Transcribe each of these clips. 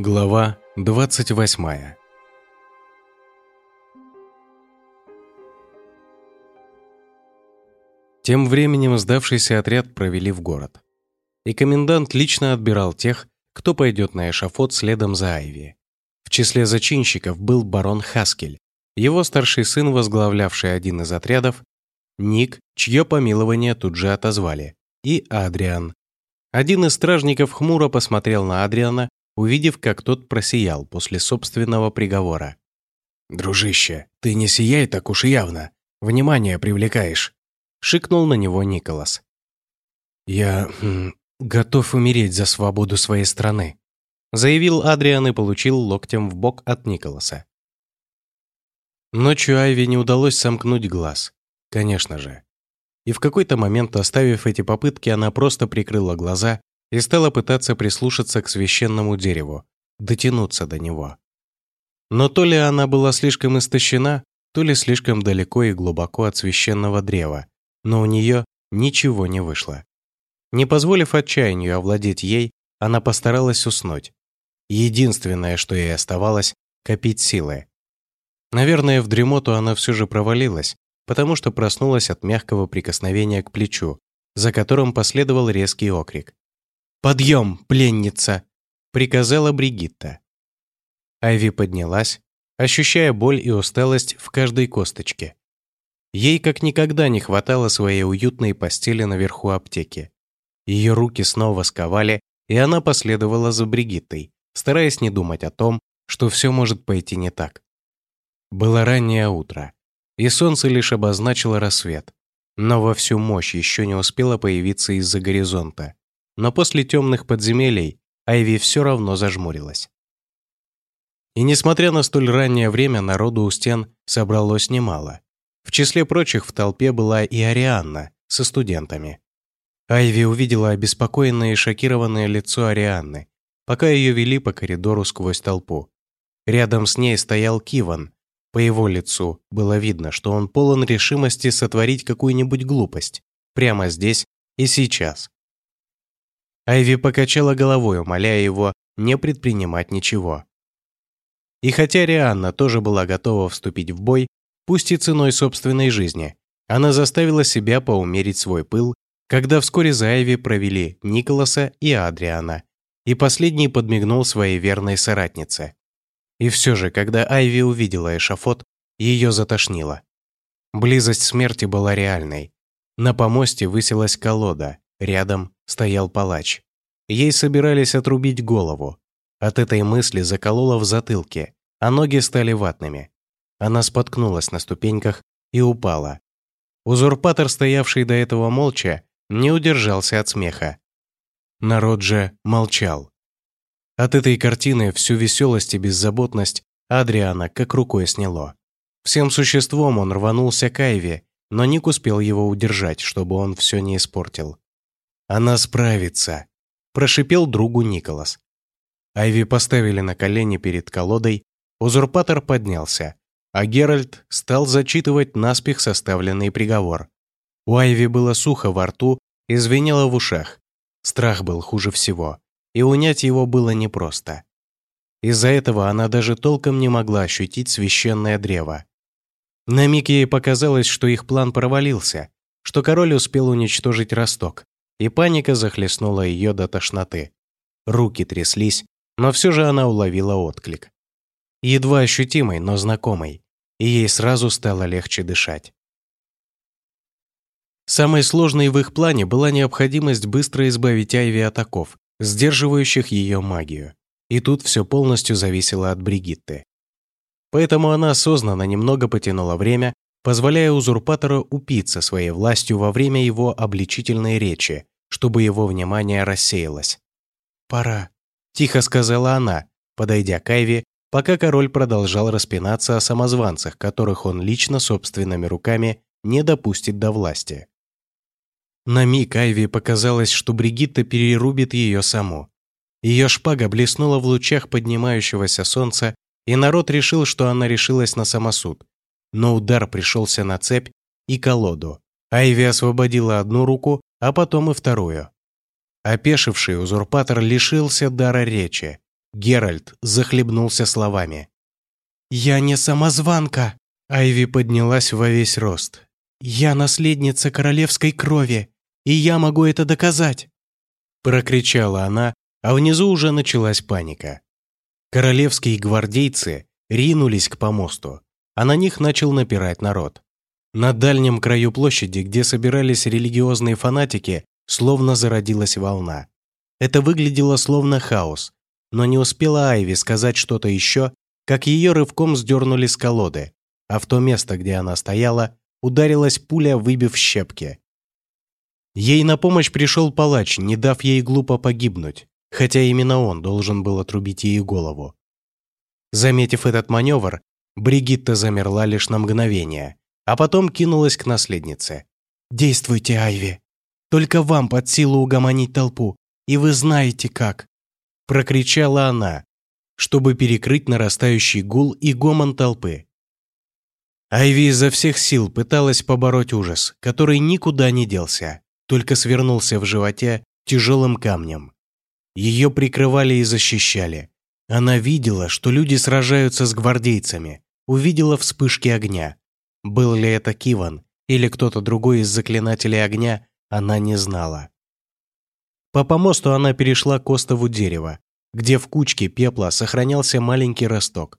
Глава 28 Тем временем сдавшийся отряд провели в город. И комендант лично отбирал тех, кто пойдет на эшафот следом за Айви. В числе зачинщиков был барон Хаскель, его старший сын, возглавлявший один из отрядов, Ник, чье помилование тут же отозвали, и Адриан. Один из стражников хмуро посмотрел на Адриана увидев, как тот просиял после собственного приговора. «Дружище, ты не сияй так уж явно. Внимание привлекаешь», — шикнул на него Николас. «Я хм, готов умереть за свободу своей страны», — заявил Адриан и получил локтем в бок от Николаса. Ночью Айви не удалось сомкнуть глаз, конечно же. И в какой-то момент, оставив эти попытки, она просто прикрыла глаза и стала пытаться прислушаться к священному дереву, дотянуться до него. Но то ли она была слишком истощена, то ли слишком далеко и глубоко от священного древа, но у нее ничего не вышло. Не позволив отчаянию овладеть ей, она постаралась уснуть. Единственное, что ей оставалось — копить силы. Наверное, в дремоту она все же провалилась, потому что проснулась от мягкого прикосновения к плечу, за которым последовал резкий окрик. «Подъем, пленница!» — приказала Бригитта. Айви поднялась, ощущая боль и усталость в каждой косточке. Ей как никогда не хватало своей уютной постели наверху аптеки. Ее руки снова сковали, и она последовала за Бригиттой, стараясь не думать о том, что все может пойти не так. Было раннее утро, и солнце лишь обозначило рассвет, но во всю мощь еще не успело появиться из-за горизонта но после темных подземелий Айви все равно зажмурилась. И несмотря на столь раннее время, народу у стен собралось немало. В числе прочих в толпе была и Арианна со студентами. Айви увидела обеспокоенное и шокированное лицо Арианны, пока ее вели по коридору сквозь толпу. Рядом с ней стоял Киван. По его лицу было видно, что он полон решимости сотворить какую-нибудь глупость прямо здесь и сейчас. Айви покачала головой, умоляя его не предпринимать ничего. И хотя Рианна тоже была готова вступить в бой, пусть и ценой собственной жизни, она заставила себя поумерить свой пыл, когда вскоре за Айви провели Николаса и Адриана, и последний подмигнул своей верной соратнице. И все же, когда Айви увидела эшафот, ее затошнило. Близость смерти была реальной. На помосте высилась колода, рядом стоял палач. Ей собирались отрубить голову. От этой мысли заколола в затылке, а ноги стали ватными. Она споткнулась на ступеньках и упала. Узурпатор, стоявший до этого молча, не удержался от смеха. Народ же молчал. От этой картины всю веселость и беззаботность Адриана как рукой сняло. Всем существом он рванулся к Айве, но Ник успел его удержать, чтобы он все не испортил. «Она справится», – прошипел другу Николас. Айви поставили на колени перед колодой, узурпатор поднялся, а Геральт стал зачитывать наспех составленный приговор. У Айви было сухо во рту и звенело в ушах. Страх был хуже всего, и унять его было непросто. Из-за этого она даже толком не могла ощутить священное древо. На миг ей показалось, что их план провалился, что король успел уничтожить росток, и паника захлестнула ее до тошноты. Руки тряслись, но все же она уловила отклик. Едва ощутимый, но знакомый, и ей сразу стало легче дышать. Самой сложной в их плане была необходимость быстро избавить Айви от оков, сдерживающих ее магию. И тут все полностью зависело от Бригитты. Поэтому она осознанно немного потянула время, позволяя узурпатору упиться своей властью во время его обличительной речи, чтобы его внимание рассеялось. «Пора», – тихо сказала она, подойдя к Айве, пока король продолжал распинаться о самозванцах, которых он лично собственными руками не допустит до власти. На миг Айви показалось, что Бригитта перерубит ее саму. Ее шпага блеснула в лучах поднимающегося солнца, и народ решил, что она решилась на самосуд. Но удар пришелся на цепь и колоду. Айви освободила одну руку, а потом и вторую. Опешивший узурпатор лишился дара речи. Геральт захлебнулся словами. «Я не самозванка!» Айви поднялась во весь рост. «Я наследница королевской крови, и я могу это доказать!» Прокричала она, а внизу уже началась паника. Королевские гвардейцы ринулись к помосту, а на них начал напирать народ. На дальнем краю площади, где собирались религиозные фанатики, словно зародилась волна. Это выглядело словно хаос, но не успела Айви сказать что-то еще, как ее рывком сдернули с колоды, а в то место, где она стояла, ударилась пуля, выбив щепки. Ей на помощь пришел палач, не дав ей глупо погибнуть, хотя именно он должен был отрубить ей голову. Заметив этот маневр, Бригитта замерла лишь на мгновение, а потом кинулась к наследнице. «Действуйте, Айви! Только вам под силу угомонить толпу, и вы знаете как!» Прокричала она, чтобы перекрыть нарастающий гул и гомон толпы. Айви изо всех сил пыталась побороть ужас, который никуда не делся, только свернулся в животе тяжелым камнем. Ее прикрывали и защищали. Она видела, что люди сражаются с гвардейцами, увидела вспышки огня. Был ли это Киван или кто-то другой из заклинателей огня, она не знала. По помосту она перешла к остову дерева, где в кучке пепла сохранялся маленький росток.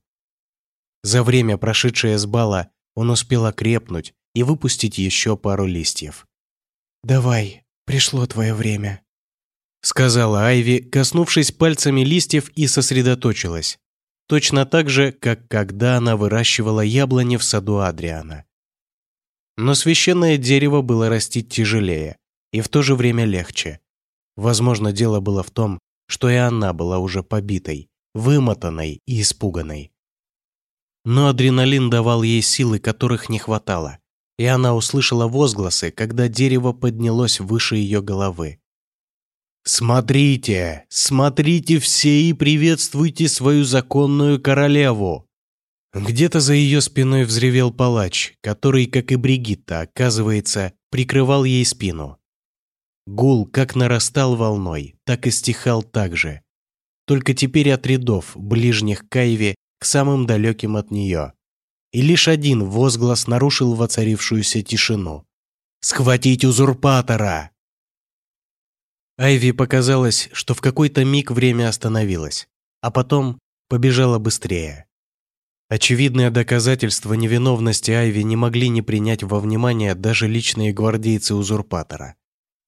За время, прошедшее с бала, он успел окрепнуть и выпустить еще пару листьев. «Давай, пришло твое время», — сказала Айви, коснувшись пальцами листьев и сосредоточилась. Точно так же, как когда она выращивала яблони в саду Адриана. Но священное дерево было расти тяжелее и в то же время легче. Возможно, дело было в том, что и она была уже побитой, вымотанной и испуганной. Но адреналин давал ей силы, которых не хватало, и она услышала возгласы, когда дерево поднялось выше ее головы. «Смотрите, смотрите все и приветствуйте свою законную королеву!» Где-то за ее спиной взревел палач, который, как и Бригитта, оказывается, прикрывал ей спину. Гул как нарастал волной, так и стихал так же. Только теперь от рядов, ближних к Айве, к самым далеким от нее. И лишь один возглас нарушил воцарившуюся тишину. «Схватить узурпатора!» Айви показалось, что в какой-то миг время остановилось, а потом побежала быстрее. Очевидное доказательство невиновности Айви не могли не принять во внимание даже личные гвардейцы узурпатора.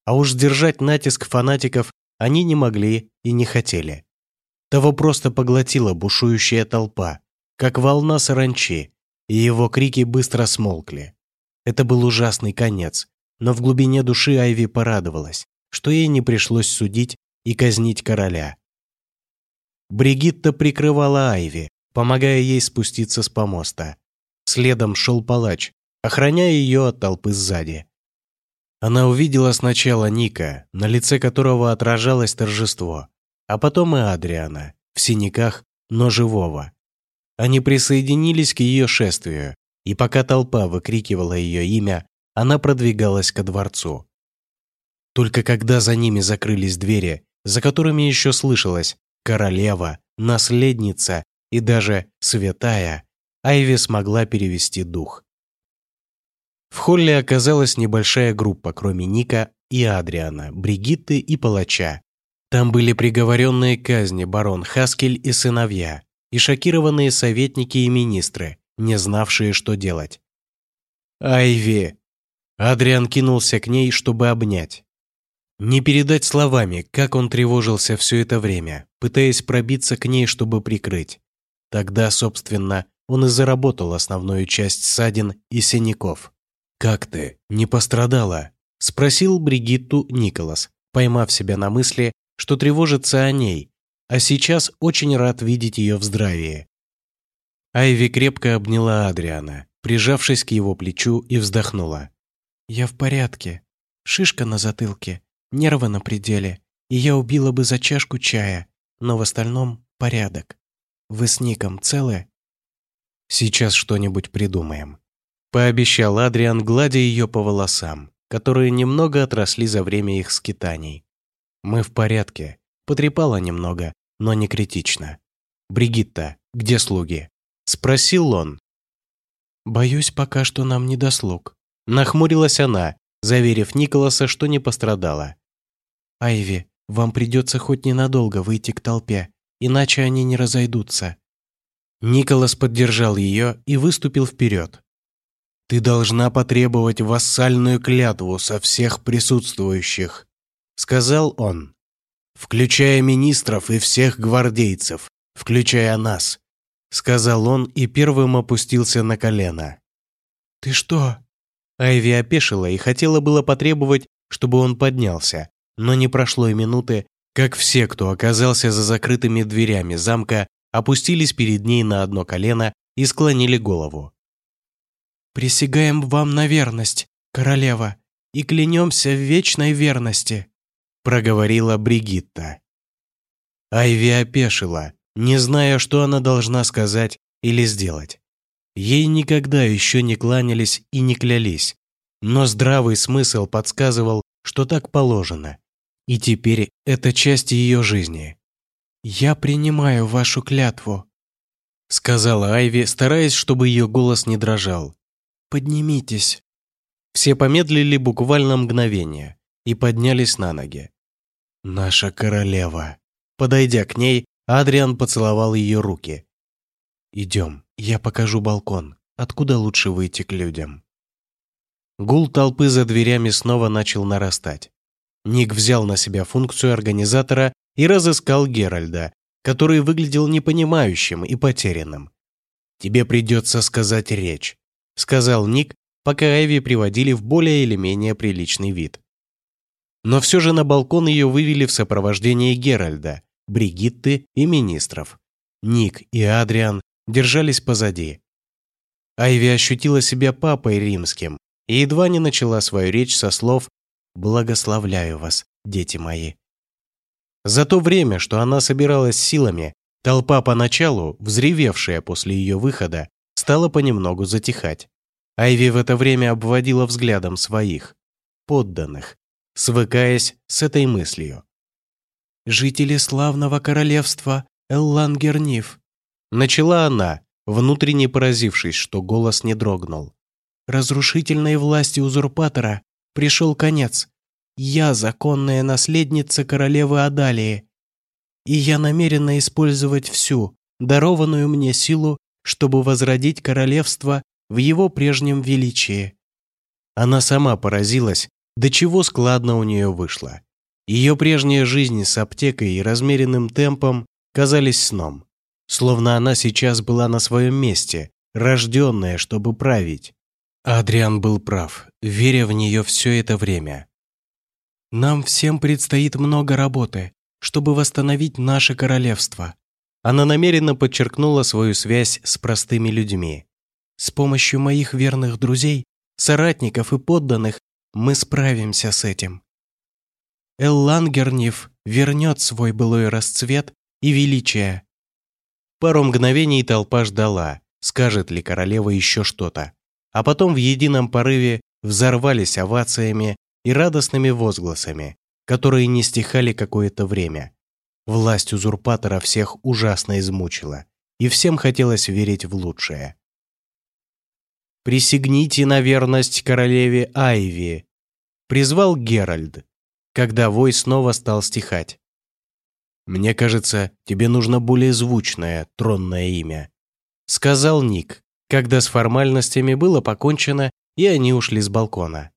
А уж сдержать натиск фанатиков они не могли и не хотели. Того просто поглотила бушующая толпа, как волна саранчи, и его крики быстро смолкли. Это был ужасный конец, но в глубине души Айви порадовалась, что ей не пришлось судить и казнить короля. Бригитта прикрывала Айви, помогая ей спуститься с помоста. Следом шел палач, охраняя ее от толпы сзади. Она увидела сначала Ника, на лице которого отражалось торжество, а потом и Адриана, в синяках, но живого. Они присоединились к ее шествию, и пока толпа выкрикивала ее имя, она продвигалась ко дворцу. Только когда за ними закрылись двери, за которыми еще слышалось «королева», «наследница» и даже «святая», Айви смогла перевести дух. В холле оказалась небольшая группа, кроме Ника и Адриана, Бригитты и Палача, там были приговоренные к казни барон Хаскель и сыновья, и шокированные советники и министры, не знавшие, что делать. «Айви!» Адриан кинулся к ней, чтобы обнять. Не передать словами, как он тревожился все это время, пытаясь пробиться к ней, чтобы прикрыть. Тогда, собственно, он и заработал основную часть ссадин и синяков. «Как ты? Не пострадала?» – спросил Бригитту Николас, поймав себя на мысли, что тревожится о ней, а сейчас очень рад видеть ее в здравии. Айви крепко обняла Адриана, прижавшись к его плечу и вздохнула. «Я в порядке. Шишка на затылке, нервы на пределе, и я убила бы за чашку чая, но в остальном порядок. Вы с Ником целы?» «Сейчас что-нибудь придумаем», — пообещал Адриан, гладя ее по волосам, которые немного отросли за время их скитаний. Мы в порядке. Потрепала немного, но не критично. «Бригитта, где слуги?» – спросил он. «Боюсь, пока что нам не до слуг», – нахмурилась она, заверив Николаса, что не пострадала. «Айви, вам придется хоть ненадолго выйти к толпе, иначе они не разойдутся». Николас поддержал ее и выступил вперед. «Ты должна потребовать вассальную клятву со всех присутствующих», — сказал он, «включая министров и всех гвардейцев, включая нас», — сказал он и первым опустился на колено. «Ты что?» Айви опешила и хотела было потребовать, чтобы он поднялся, но не прошло и минуты, как все, кто оказался за закрытыми дверями замка, опустились перед ней на одно колено и склонили голову. «Присягаем вам на верность, королева, и клянемся в вечной верности», проговорила Бригитта. Айви опешила, не зная, что она должна сказать или сделать. Ей никогда еще не кланялись и не клялись, но здравый смысл подсказывал, что так положено. И теперь это часть ее жизни. «Я принимаю вашу клятву», — сказала Айви, стараясь, чтобы ее голос не дрожал. «Поднимитесь». Все помедлили буквально мгновение и поднялись на ноги. «Наша королева». Подойдя к ней, Адриан поцеловал ее руки. «Идем, я покажу балкон, откуда лучше выйти к людям». Гул толпы за дверями снова начал нарастать. Ник взял на себя функцию организатора и разыскал Геральда, который выглядел непонимающим и потерянным. «Тебе придется сказать речь», — сказал Ник, пока Эви приводили в более или менее приличный вид. Но все же на балкон ее вывели в сопровождении Геральда, Бригитты и министров. Ник и Адриан держались позади. Айви ощутила себя папой римским и едва не начала свою речь со слов «Благословляю вас, дети мои». За то время, что она собиралась силами, толпа поначалу, взревевшая после ее выхода, стала понемногу затихать. Айви в это время обводила взглядом своих, подданных, свыкаясь с этой мыслью. «Жители славного королевства Эллангерниф», начала она, внутренне поразившись, что голос не дрогнул. «Разрушительной власти узурпатора пришел конец. Я законная наследница королевы Адалии, и я намерена использовать всю дарованную мне силу, чтобы возродить королевство в его прежнем величии». Она сама поразилась, до чего складно у нее вышло. Ее прежняя жизнь с аптекой и размеренным темпом казались сном, словно она сейчас была на своем месте, рожденная, чтобы править. Адриан был прав, веря в нее все это время. Нам всем предстоит много работы, чтобы восстановить наше королевство. Она намеренно подчеркнула свою связь с простыми людьми. С помощью моих верных друзей, соратников и подданных мы справимся с этим. Эллангерниф вернет свой былой расцвет и величие. Пару мгновений толпа ждала, скажет ли королева еще что-то. А потом в едином порыве взорвались овациями и радостными возгласами, которые не стихали какое-то время. Власть узурпатора всех ужасно измучила, и всем хотелось верить в лучшее. «Присягните на верность королеве Айви», — призвал Геральд, когда вой снова стал стихать. «Мне кажется, тебе нужно более звучное тронное имя», — сказал Ник, когда с формальностями было покончено, и они ушли с балкона.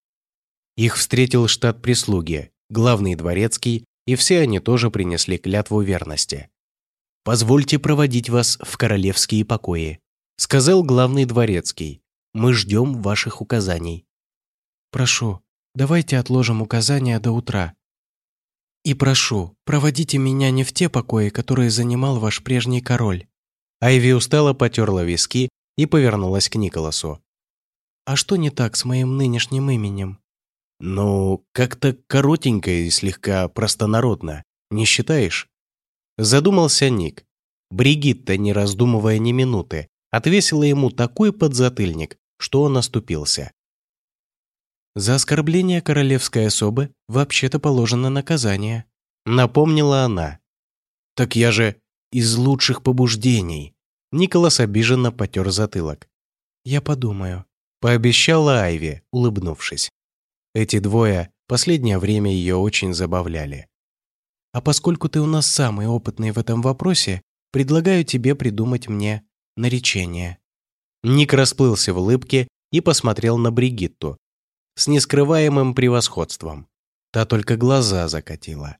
Их встретил штат прислуги, главный дворецкий, и все они тоже принесли клятву верности. «Позвольте проводить вас в королевские покои», — сказал главный дворецкий. «Мы ждем ваших указаний». «Прошу, давайте отложим указания до утра», «И прошу, проводите меня не в те покои, которые занимал ваш прежний король». Айви устало потерла виски и повернулась к Николасу. «А что не так с моим нынешним именем?» «Ну, как-то коротенько и слегка простонародно, не считаешь?» Задумался Ник. Бригитта, не раздумывая ни минуты, отвесила ему такой подзатыльник, что он оступился. «За оскорбление королевской особы вообще-то положено наказание», напомнила она. «Так я же... из лучших побуждений. Николас обиженно потер затылок. «Я подумаю», — пообещала Айви, улыбнувшись. Эти двое последнее время ее очень забавляли. «А поскольку ты у нас самый опытный в этом вопросе, предлагаю тебе придумать мне наречение». Ник расплылся в улыбке и посмотрел на Бригитту с нескрываемым превосходством. Та только глаза закатила.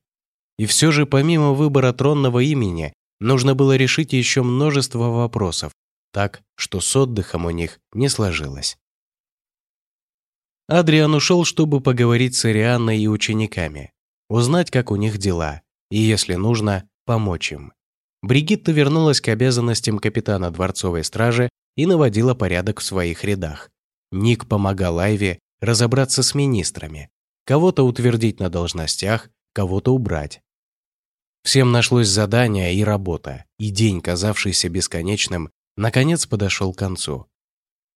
И все же помимо выбора тронного имени, нужно было решить еще множество вопросов, так, что с отдыхом у них не сложилось. Адриан ушел, чтобы поговорить с Арианной и учениками, узнать, как у них дела, и, если нужно, помочь им. Бригитта вернулась к обязанностям капитана дворцовой стражи и наводила порядок в своих рядах. Ник помогал Айве разобраться с министрами, кого-то утвердить на должностях, кого-то убрать. Всем нашлось задание и работа, и день, казавшийся бесконечным, наконец подошел к концу.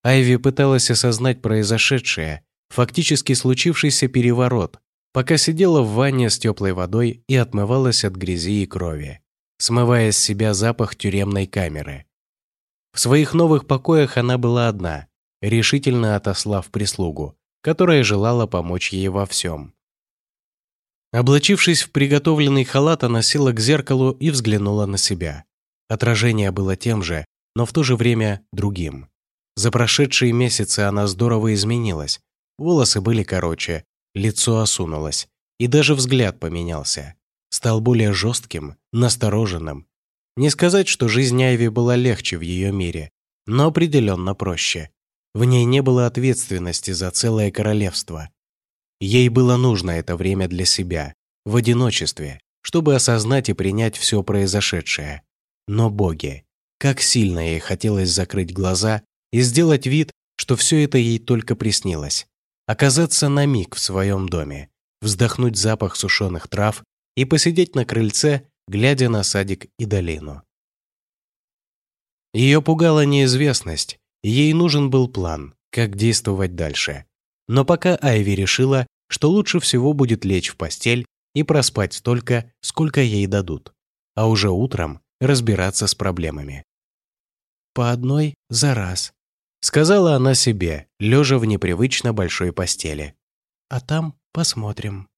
Айви пыталась осознать произошедшее, фактически случившийся переворот, пока сидела в ванне с теплой водой и отмывалась от грязи и крови, смывая с себя запах тюремной камеры. В своих новых покоях она была одна, решительно отослав прислугу, которая желала помочь ей во всем. Облачившись в приготовленный халат, она села к зеркалу и взглянула на себя. Отражение было тем же, но в то же время другим. За прошедшие месяцы она здорово изменилась. Волосы были короче, лицо осунулось, и даже взгляд поменялся. Стал более жестким, настороженным. Не сказать, что жизнь Айви была легче в ее мире, но определенно проще. В ней не было ответственности за целое королевство. Ей было нужно это время для себя, в одиночестве, чтобы осознать и принять все произошедшее. Но боги, как сильно ей хотелось закрыть глаза и сделать вид, что все это ей только приснилось. Оказаться на миг в своем доме, вздохнуть запах сушеных трав и посидеть на крыльце, глядя на садик и долину. Ее пугала неизвестность, ей нужен был план, как действовать дальше. Но пока Айви решила, что лучше всего будет лечь в постель и проспать столько, сколько ей дадут, а уже утром разбираться с проблемами. «По одной за раз», — сказала она себе, лежа в непривычно большой постели. «А там посмотрим».